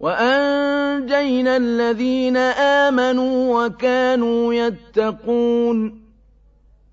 وَأَنجَيْنَا الَّذِينَ آمَنُوا وَكَانُوا يَتَّقُونَ